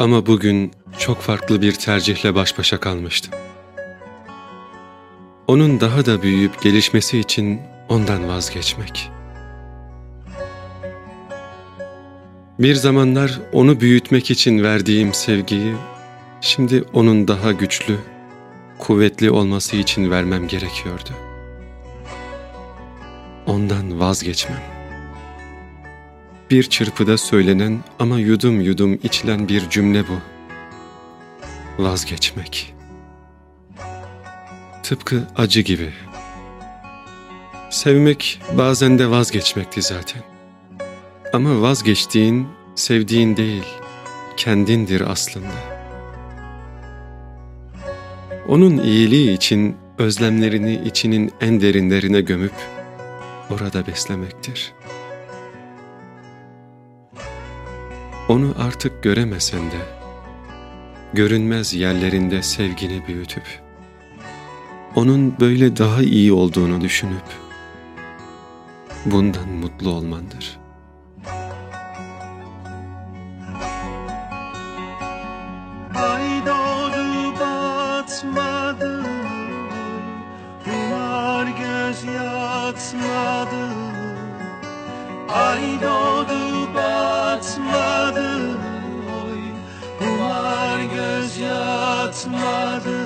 Ama bugün çok farklı bir tercihle baş başa kalmıştım. Onun daha da büyüyüp gelişmesi için ondan vazgeçmek. Bir zamanlar onu büyütmek için verdiğim sevgiyi, şimdi onun daha güçlü, kuvvetli olması için vermem gerekiyordu. Ondan vazgeçmem. Bir çırpıda söylenen ama yudum yudum içilen bir cümle bu. Vazgeçmek. Tıpkı acı gibi. Sevmek bazen de vazgeçmekti zaten. Ama vazgeçtiğin, sevdiğin değil, kendindir aslında. Onun iyiliği için özlemlerini içinin en derinlerine gömüp orada beslemektir. Onu artık göremesen de, görünmez yerlerinde sevgini büyütüp, onun böyle daha iyi olduğunu düşünüp, bundan mutlu olmandır.'' batmadı Ay doğdu yatmadı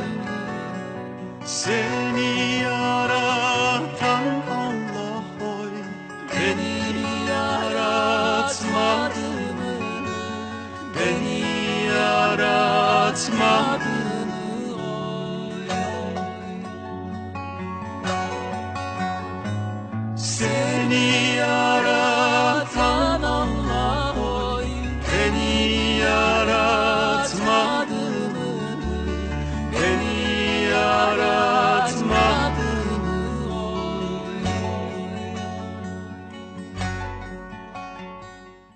Seni yaratan Allah oy. Beni yaratmadı Beni yaratmadı Seni